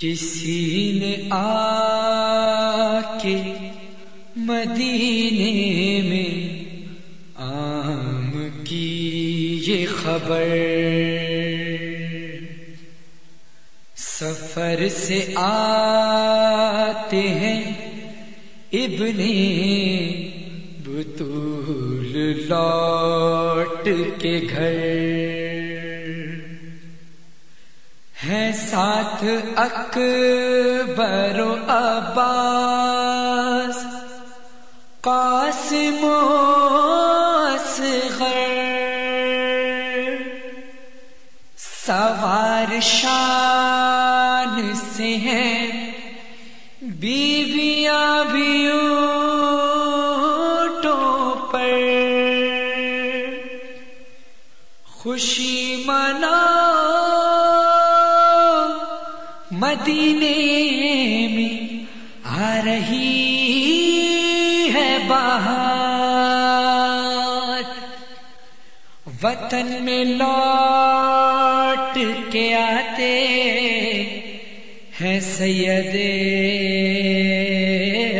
کسی نے آ کے مدینے میں آم کی یہ خبر سفر سے آتے ہیں ابن بطول لوٹ کے گھر ہیں ساتھ اکبر و عباس، قاسم و اصغر۔ سوار شان سے ہیں بیویاں بھی پر۔ خوشی منا مدینے میں آ رہی ہے باہر وطن میں لوٹ کے آتے ہیں سید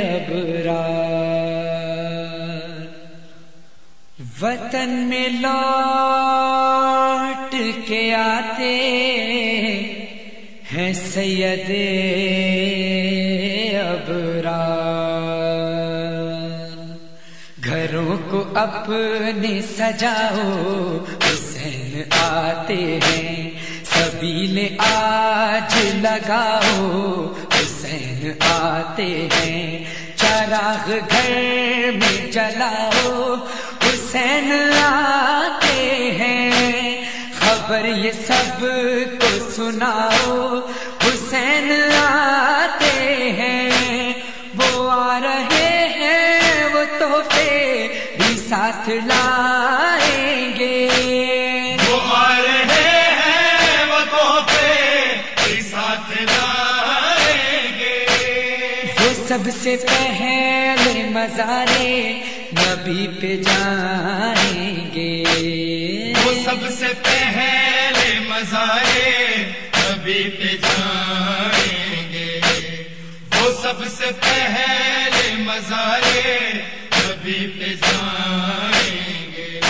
ابرا وطن میں لوٹ کے آتے ہیں سید ابرا گھروں کو اپنے سجاؤ، حسین آتے ہیں۔ سبیل آج لگاؤ، حسین آتے ہیں۔ چراغ گھر میں جلاؤ، حسین آتے ہیں۔ خبر یہ سب کو سناؤ سب سے پہلے مزارے نبی پہ جائیں گے۔ وہ سب سے پہلے مزارے نبی پہ جائیں گے۔ وہ سب سے پہلے مزارے نبی پہ جائیں گے۔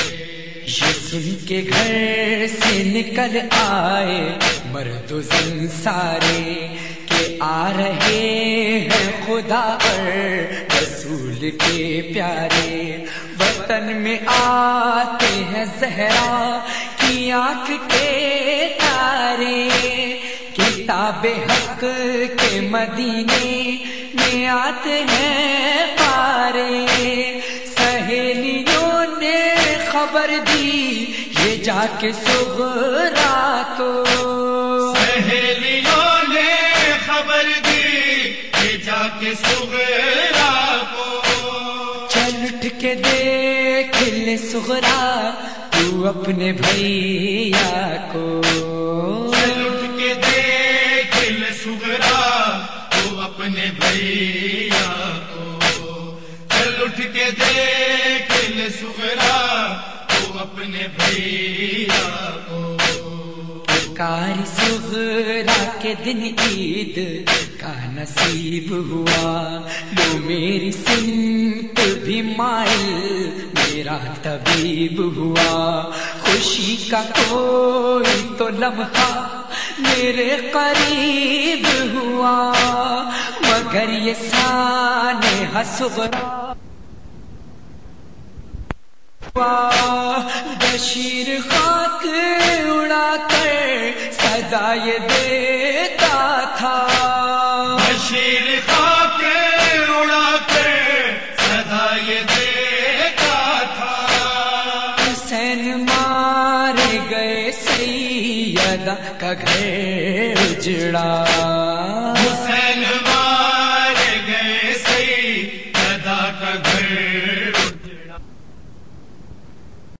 یہ سن کے گھر سے نکل آئے مرد و زن سارے کہ آ رہے خدا اور رسول کے پیارے وطن میں آتے ہیں زہرا کی آنکھ کے تارے۔ کتاب حق کے مدینے میں آتے ہیں پارے۔ سہیلیوں نے خبر دی، یہ جا کے سغرا اٹھ کے دیکھ لے سغرا، تو اپنے بھیا کو۔ چل اٹھ کے دیکھ لے سغرا، تو اپنے بھیا کو۔ چل اٹھ کے دیکھ لے سغرا، تو اپنے بھیا کو۔ کاری سغرا کے دن عید کا نصیب ہوا۔ لو میری سنت بھی مائل، میرا طبیب ہوا۔ خوشی کا کوئی تو لمحہ میرے قریب ہوا۔ مگر یہ سان ہسغرا بشیر خاک اڑا کر سدا یہ دیتا تھا۔ بشیر خاک اڑا کر سدا یہ دیتا تھا۔ حسین مارے گئے سیدہ کا گھر اجڑا۔